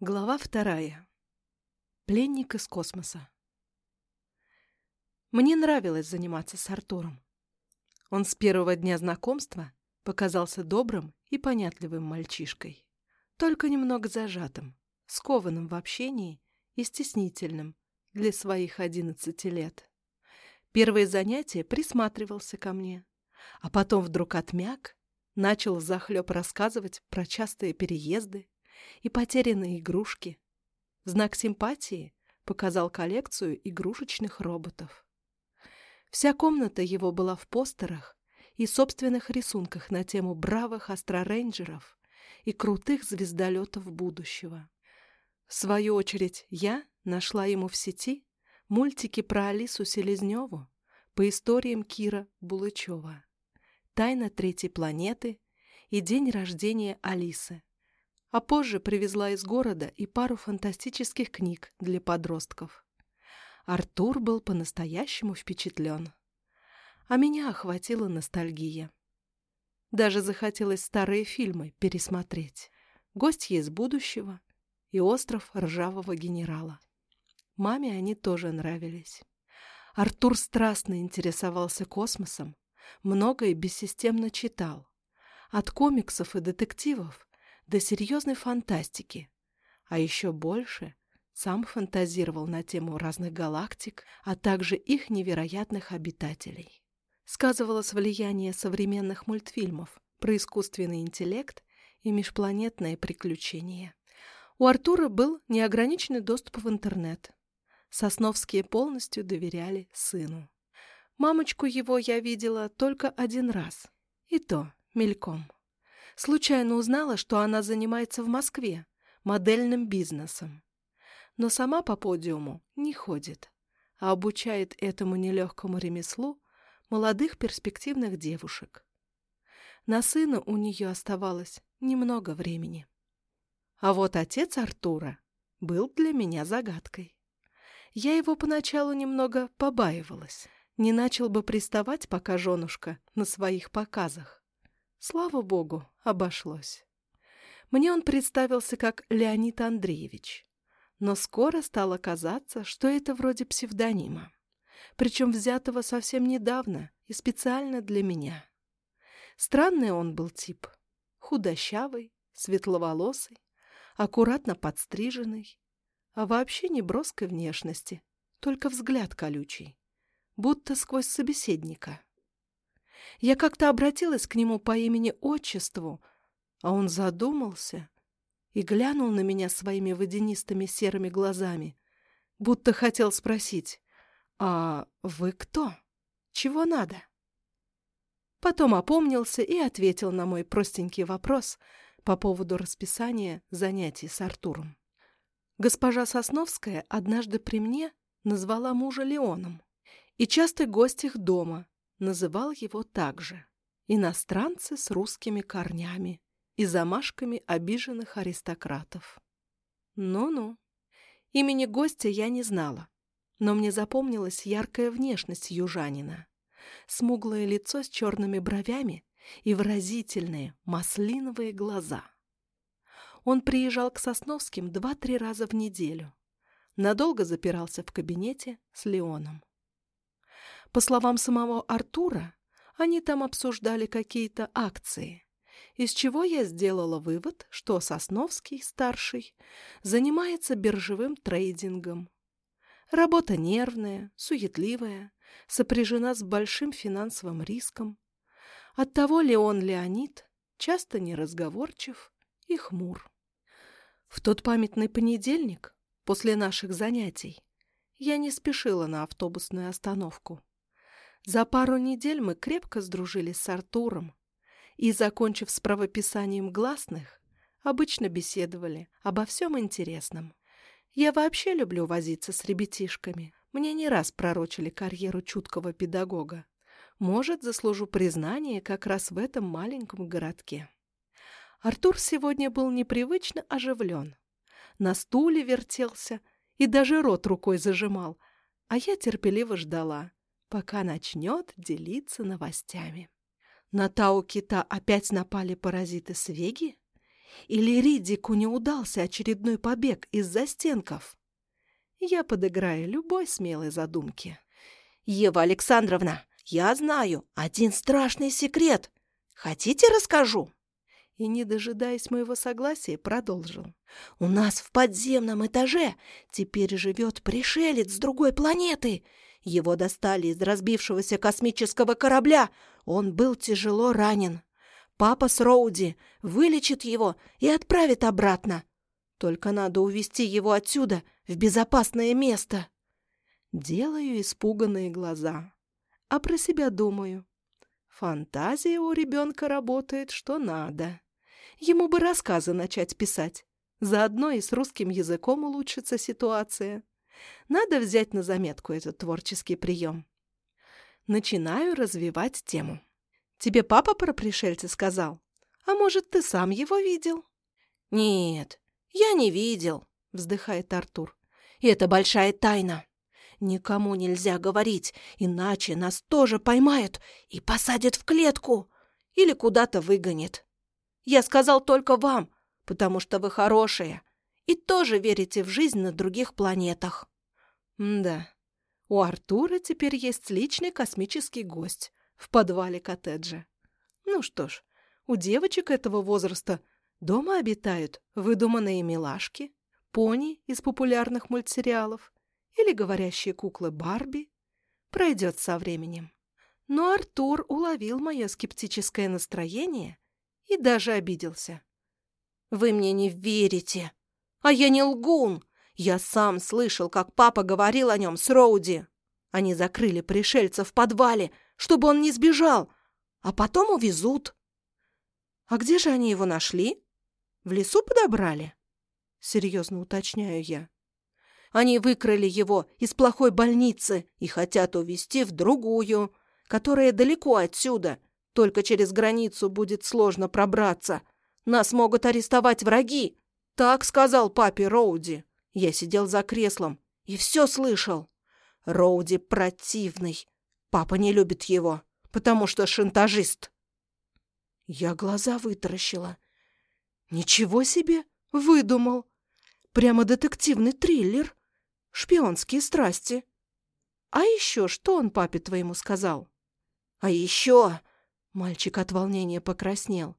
Глава вторая. Пленник из космоса. Мне нравилось заниматься с Артуром. Он с первого дня знакомства показался добрым и понятливым мальчишкой. Только немного зажатым, скованным в общении и стеснительным для своих одиннадцати лет. Первые занятия присматривался ко мне, а потом вдруг отмяк, начал взахлеб рассказывать про частые переезды, и потерянные игрушки. В знак симпатии показал коллекцию игрушечных роботов. Вся комната его была в постерах и собственных рисунках на тему бравых астрорейнджеров и крутых звездолетов будущего. В свою очередь, я нашла ему в сети мультики про Алису Селезневу по историям Кира Булычева, «Тайна третьей планеты» и «День рождения Алисы», а позже привезла из города и пару фантастических книг для подростков. Артур был по-настоящему впечатлен. А меня охватила ностальгия. Даже захотелось старые фильмы пересмотреть. «Гостья из будущего» и «Остров ржавого генерала». Маме они тоже нравились. Артур страстно интересовался космосом, многое бессистемно читал. От комиксов и детективов до серьезной фантастики, а еще больше сам фантазировал на тему разных галактик, а также их невероятных обитателей. Сказывалось влияние современных мультфильмов про искусственный интеллект и межпланетные приключения. У Артура был неограниченный доступ в интернет. Сосновские полностью доверяли сыну. Мамочку его я видела только один раз, и то мельком. Случайно узнала, что она занимается в Москве модельным бизнесом. Но сама по подиуму не ходит, а обучает этому нелегкому ремеслу молодых перспективных девушек. На сына у нее оставалось немного времени. А вот отец Артура был для меня загадкой. Я его поначалу немного побаивалась. Не начал бы приставать, пока женушка на своих показах. Слава богу, обошлось. Мне он представился как Леонид Андреевич. Но скоро стало казаться, что это вроде псевдонима. Причем взятого совсем недавно и специально для меня. Странный он был тип. Худощавый, светловолосый, аккуратно подстриженный, а вообще не броской внешности, только взгляд колючий, будто сквозь собеседника. Я как-то обратилась к нему по имени-отчеству, а он задумался и глянул на меня своими водянистыми серыми глазами, будто хотел спросить, «А вы кто? Чего надо?» Потом опомнился и ответил на мой простенький вопрос по поводу расписания занятий с Артуром. Госпожа Сосновская однажды при мне назвала мужа Леоном и частый гость их дома, называл его также «иностранцы с русскими корнями» и замашками обиженных аристократов. Ну-ну. Имени гостя я не знала, но мне запомнилась яркая внешность южанина. Смуглое лицо с черными бровями и выразительные маслиновые глаза. Он приезжал к Сосновским два-три раза в неделю. Надолго запирался в кабинете с Леоном. По словам самого Артура, они там обсуждали какие-то акции, из чего я сделала вывод, что Сосновский, старший, занимается биржевым трейдингом. Работа нервная, суетливая, сопряжена с большим финансовым риском. Оттого Леон Леонид часто неразговорчив и хмур. В тот памятный понедельник, после наших занятий, я не спешила на автобусную остановку. За пару недель мы крепко сдружились с Артуром и, закончив с правописанием гласных, обычно беседовали обо всем интересном. Я вообще люблю возиться с ребятишками. Мне не раз пророчили карьеру чуткого педагога. Может, заслужу признание как раз в этом маленьком городке. Артур сегодня был непривычно оживлен. На стуле вертелся и даже рот рукой зажимал, а я терпеливо ждала, пока начнет делиться новостями. На Тау Кита опять напали паразиты Свеги? Или Ридику не удался очередной побег из застенков? Я подыграю любой смелой задумке. «Ева Александровна, я знаю один страшный секрет. Хотите, расскажу?» И, не дожидаясь моего согласия, продолжил. «У нас в подземном этаже теперь живет пришелец с другой планеты. Его достали из разбившегося космического корабля. Он был тяжело ранен. Папа с Роуди вылечит его и отправит обратно. Только надо увести его отсюда, в безопасное место». Делаю испуганные глаза, а про себя думаю. Фантазия у ребенка работает что надо. Ему бы рассказы начать писать. Заодно и с русским языком улучшится ситуация. Надо взять на заметку этот творческий прием. Начинаю развивать тему. Тебе папа про пришельца сказал? А может, ты сам его видел? Нет, я не видел, вздыхает Артур. И это большая тайна. Никому нельзя говорить, иначе нас тоже поймают и посадят в клетку или куда-то выгонят. Я сказал только вам, потому что вы хорошие и тоже верите в жизнь на других планетах. Да, у Артура теперь есть личный космический гость в подвале коттеджа. Ну что ж, у девочек этого возраста дома обитают выдуманные милашки, пони из популярных мультсериалов или говорящие куклы Барби. Пройдет со временем. Но Артур уловил мое скептическое настроение и даже обиделся. «Вы мне не верите! А я не лгун! Я сам слышал, как папа говорил о нем с Роуди. Они закрыли пришельца в подвале, чтобы он не сбежал, а потом увезут». «А где же они его нашли? В лесу подобрали?» Серьезно уточняю я. Они выкрали его из плохой больницы и хотят увезти в другую, которая далеко отсюда, только через границу будет сложно пробраться. Нас могут арестовать враги. Так сказал папе Роуди. Я сидел за креслом и все слышал. Роуди противный. Папа не любит его, потому что шантажист. Я глаза вытаращила. Ничего себе! Выдумал! Прямо детективный триллер. Шпионские страсти. А еще что он папе твоему сказал? А еще Мальчик от волнения покраснел.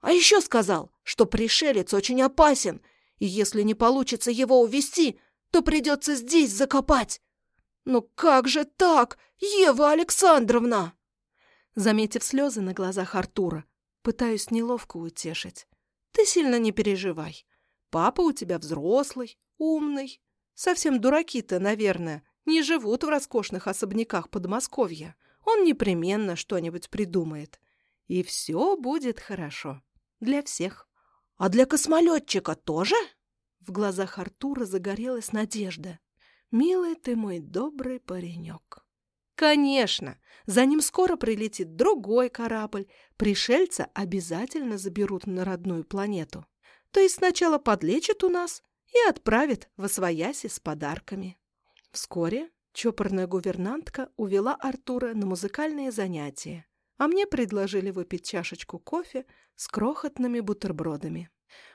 «А еще сказал, что пришелец очень опасен, и если не получится его увести, то придется здесь закопать. Ну как же так, Ева Александровна?» Заметив слезы на глазах Артура, пытаюсь неловко утешить. «Ты сильно не переживай. Папа у тебя взрослый, умный. Совсем дураки-то, наверное, не живут в роскошных особняках Подмосковья. Он непременно что-нибудь придумает. И все будет хорошо. Для всех. А для космолетчика тоже? В глазах Артура загорелась надежда. «Милый ты мой добрый паренек». «Конечно! За ним скоро прилетит другой корабль. Пришельца обязательно заберут на родную планету. То есть сначала подлечат у нас и отправят в Освояси с подарками». Вскоре Чопорная гувернантка увела Артура на музыкальные занятия, а мне предложили выпить чашечку кофе с крохотными бутербродами.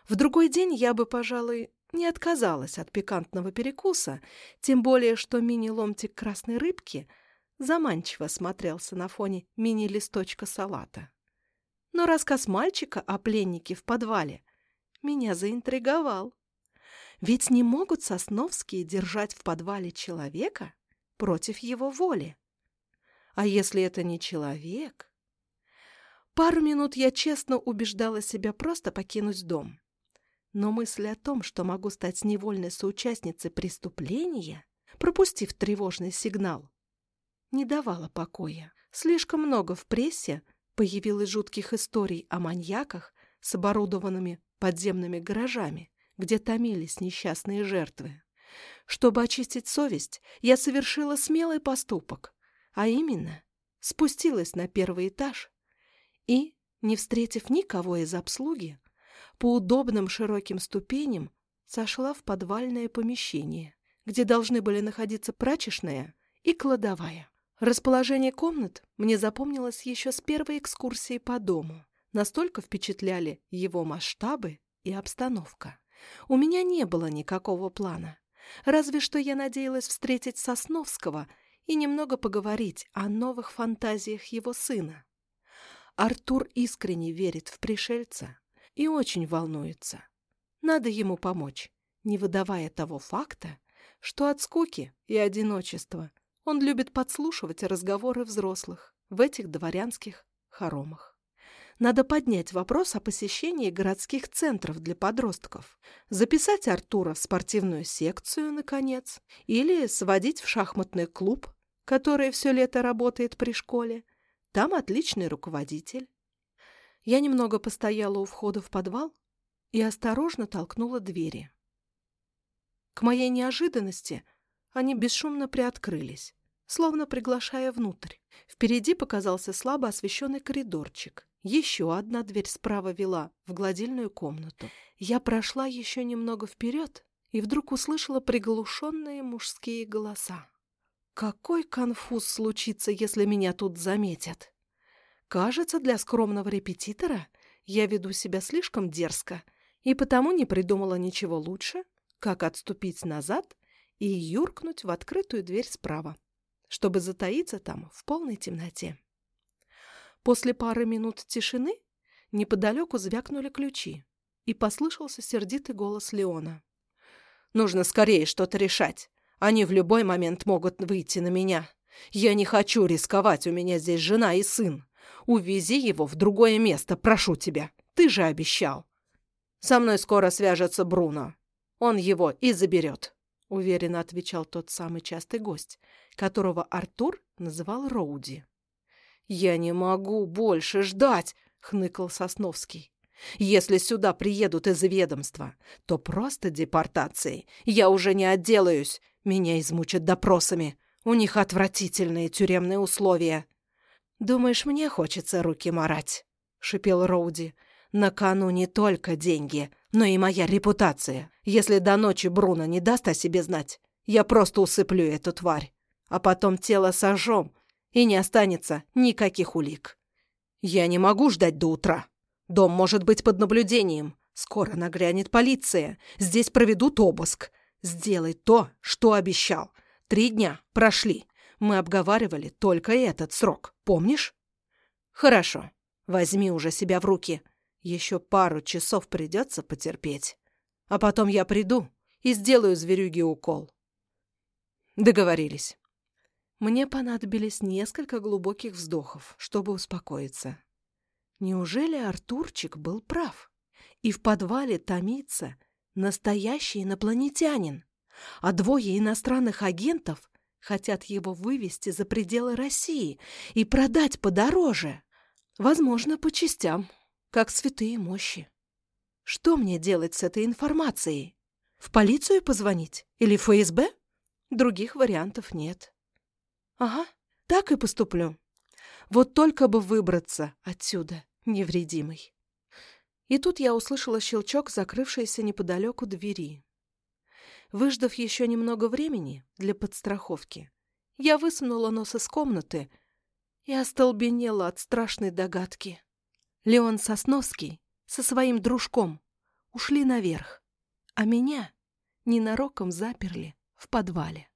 В другой день я бы, пожалуй, не отказалась от пикантного перекуса, тем более что мини-ломтик красной рыбки заманчиво смотрелся на фоне мини-листочка салата. Но рассказ мальчика о пленнике в подвале меня заинтриговал. Ведь не могут сосновские держать в подвале человека, против его воли. А если это не человек? Пару минут я честно убеждала себя просто покинуть дом. Но мысль о том, что могу стать невольной соучастницей преступления, пропустив тревожный сигнал, не давала покоя. Слишком много в прессе появилось жутких историй о маньяках с оборудованными подземными гаражами, где томились несчастные жертвы. Чтобы очистить совесть, я совершила смелый поступок, а именно спустилась на первый этаж и, не встретив никого из обслуги, по удобным широким ступеням сошла в подвальное помещение, где должны были находиться прачечная и кладовая. Расположение комнат мне запомнилось еще с первой экскурсии по дому. Настолько впечатляли его масштабы и обстановка. У меня не было никакого плана. Разве что я надеялась встретить Сосновского и немного поговорить о новых фантазиях его сына. Артур искренне верит в пришельца и очень волнуется. Надо ему помочь, не выдавая того факта, что от скуки и одиночества он любит подслушивать разговоры взрослых в этих дворянских хоромах. Надо поднять вопрос о посещении городских центров для подростков, записать Артура в спортивную секцию, наконец, или сводить в шахматный клуб, который все лето работает при школе. Там отличный руководитель. Я немного постояла у входа в подвал и осторожно толкнула двери. К моей неожиданности они бесшумно приоткрылись, словно приглашая внутрь. Впереди показался слабо освещенный коридорчик. Еще одна дверь справа вела в гладильную комнату. Я прошла еще немного вперед и вдруг услышала приглушенные мужские голоса. Какой конфуз случится, если меня тут заметят? Кажется, для скромного репетитора я веду себя слишком дерзко и потому не придумала ничего лучше, как отступить назад и юркнуть в открытую дверь справа, чтобы затаиться там в полной темноте. После пары минут тишины неподалеку звякнули ключи, и послышался сердитый голос Леона. «Нужно скорее что-то решать. Они в любой момент могут выйти на меня. Я не хочу рисковать, у меня здесь жена и сын. Увези его в другое место, прошу тебя. Ты же обещал. Со мной скоро свяжется Бруно. Он его и заберет», — уверенно отвечал тот самый частый гость, которого Артур называл Роуди. «Я не могу больше ждать!» — хныкал Сосновский. «Если сюда приедут из ведомства, то просто депортацией. Я уже не отделаюсь. Меня измучат допросами. У них отвратительные тюремные условия». «Думаешь, мне хочется руки марать?» — шипел Роуди. «На кону не только деньги, но и моя репутация. Если до ночи Бруно не даст о себе знать, я просто усыплю эту тварь. А потом тело сожжем, и не останется никаких улик. Я не могу ждать до утра. Дом может быть под наблюдением. Скоро нагрянет полиция. Здесь проведут обыск. Сделай то, что обещал. Три дня прошли. Мы обговаривали только этот срок. Помнишь? Хорошо. Возьми уже себя в руки. Еще пару часов придется потерпеть. А потом я приду и сделаю зверюге укол. Договорились. Мне понадобились несколько глубоких вздохов, чтобы успокоиться. Неужели Артурчик был прав? И в подвале томится настоящий инопланетянин, а двое иностранных агентов хотят его вывести за пределы России и продать подороже. Возможно, по частям, как святые мощи. Что мне делать с этой информацией? В полицию позвонить? Или в ФСБ? Других вариантов нет. Ага, так и поступлю. Вот только бы выбраться отсюда невредимой. И тут я услышала щелчок закрывшейся неподалеку двери. Выждав еще немного времени для подстраховки, я высунула нос из комнаты и остолбенела от страшной догадки. Леон Сосновский со своим дружком ушли наверх, а меня ненароком заперли в подвале.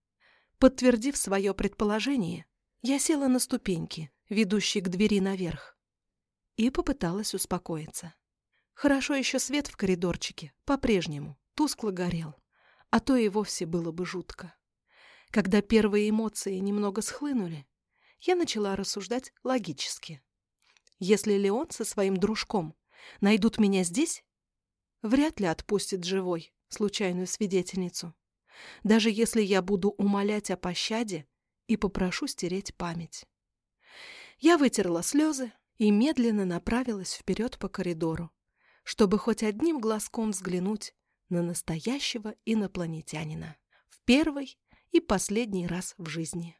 Подтвердив свое предположение, я села на ступеньки, ведущие к двери наверх, и попыталась успокоиться. Хорошо еще свет в коридорчике по-прежнему тускло горел, а то и вовсе было бы жутко. Когда первые эмоции немного схлынули, я начала рассуждать логически. Если Леон со своим дружком найдут меня здесь, вряд ли отпустит живой случайную свидетельницу даже если я буду умолять о пощаде и попрошу стереть память. Я вытерла слезы и медленно направилась вперед по коридору, чтобы хоть одним глазком взглянуть на настоящего инопланетянина в первый и последний раз в жизни.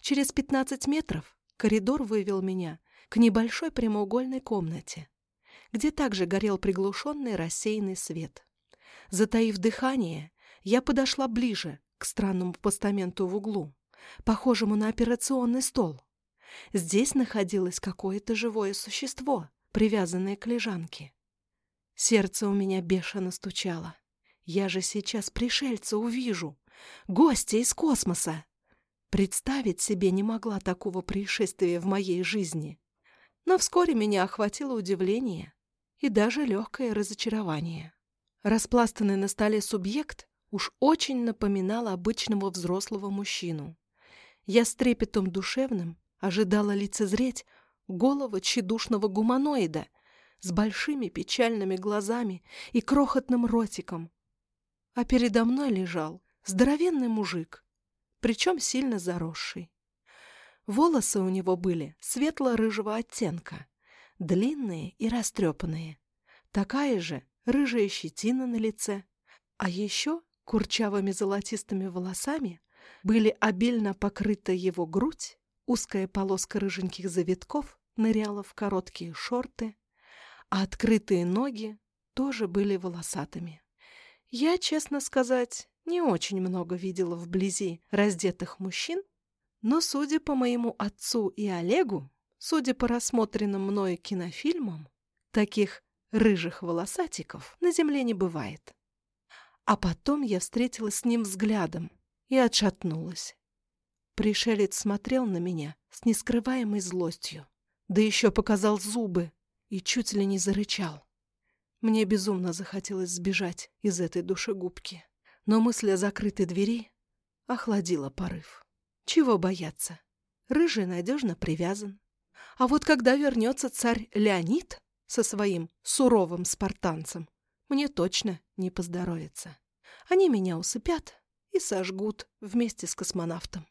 Через пятнадцать метров коридор вывел меня к небольшой прямоугольной комнате, где также горел приглушенный рассеянный свет. Затаив дыхание, я подошла ближе к странному постаменту в углу, похожему на операционный стол. Здесь находилось какое-то живое существо привязанные к лежанке. Сердце у меня бешено стучало. Я же сейчас пришельца увижу, гостя из космоса. Представить себе не могла такого происшествия в моей жизни. Но вскоре меня охватило удивление и даже легкое разочарование. Распластанный на столе субъект уж очень напоминал обычного взрослого мужчину. Я с трепетом душевным ожидала лицезреть голову тщедушного гуманоида с большими печальными глазами и крохотным ротиком. А передо мной лежал здоровенный мужик, причем сильно заросший. Волосы у него были светло-рыжего оттенка, длинные и растрепанные. Такая же рыжая щетина на лице. А еще курчавыми золотистыми волосами были обильно покрыта его грудь, узкая полоска рыженьких завитков ныряла в короткие шорты, а открытые ноги тоже были волосатыми. Я, честно сказать, не очень много видела вблизи раздетых мужчин, но, судя по моему отцу и Олегу, судя по рассмотренным мною кинофильмам, таких рыжих волосатиков на земле не бывает. А потом я встретилась с ним взглядом и отшатнулась. Пришелец смотрел на меня с нескрываемой злостью, да еще показал зубы и чуть ли не зарычал. Мне безумно захотелось сбежать из этой душегубки, но мысль о закрытой двери охладила порыв. Чего бояться? Рыжий надежно привязан. А вот когда вернется царь Леонид со своим суровым спартанцем, мне точно не поздоровится. Они меня усыпят и сожгут вместе с космонавтом.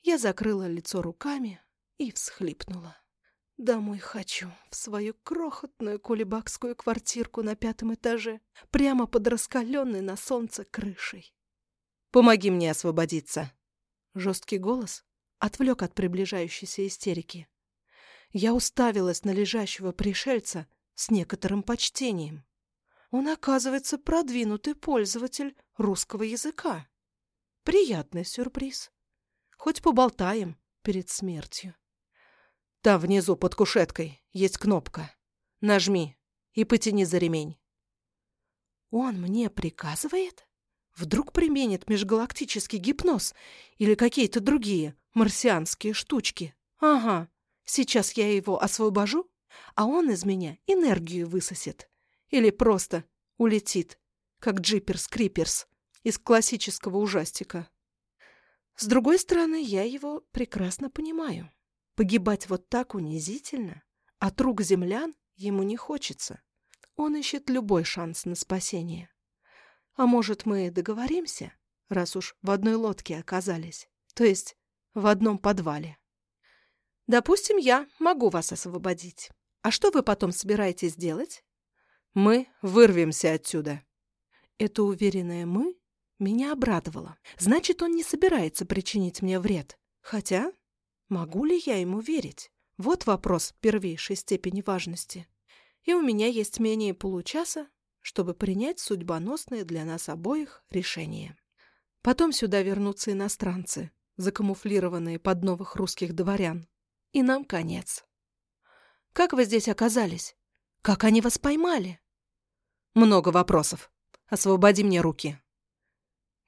Я закрыла лицо руками и всхлипнула. Домой хочу, в свою крохотную кулебакскую квартирку на пятом этаже, прямо под раскаленной на солнце крышей. «Помоги мне освободиться!» Жесткий голос отвлек от приближающейся истерики. Я уставилась на лежащего пришельца с некоторым почтением. Он, оказывается, продвинутый пользователь русского языка. Приятный сюрприз. Хоть поболтаем перед смертью. Там внизу под кушеткой есть кнопка. Нажми и потяни за ремень. Он мне приказывает? Вдруг применит межгалактический гипноз или какие-то другие марсианские штучки? Ага, сейчас я его освобожу, а он из меня энергию высосет. Или просто улетит, как Джиперс-Криперс из классического ужастика. С другой стороны, я его прекрасно понимаю. Погибать вот так унизительно, от рук землян ему не хочется. Он ищет любой шанс на спасение. А может, мы договоримся, раз уж в одной лодке оказались, то есть в одном подвале? Допустим, я могу вас освободить. А что вы потом собираетесь делать? Мы вырвемся отсюда. Это уверенное «мы» меня обрадовало. Значит, он не собирается причинить мне вред. Хотя Могу ли я ему верить? Вот вопрос первейшей степени важности. И у меня есть менее получаса, чтобы принять судьбоносное для нас обоих решение. Потом сюда вернутся иностранцы, закамуфлированные под новых русских дворян. И нам конец. Как вы здесь оказались? Как они вас поймали? Много вопросов. Освободи мне руки.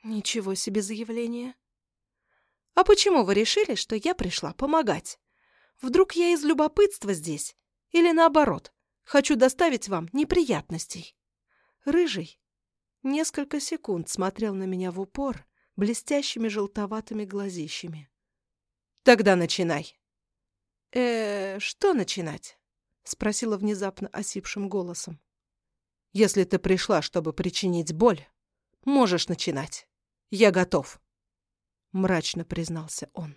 Ничего себе заявление. А почему вы решили, что я пришла помогать? Вдруг я из любопытства здесь? Или наоборот, хочу доставить вам неприятностей? Рыжий несколько секунд смотрел на меня в упор блестящими желтоватыми глазищами. Тогда начинай. Э, что начинать? спросила внезапно осипшим голосом. Если ты пришла, чтобы причинить боль, можешь начинать. Я готов мрачно признался он.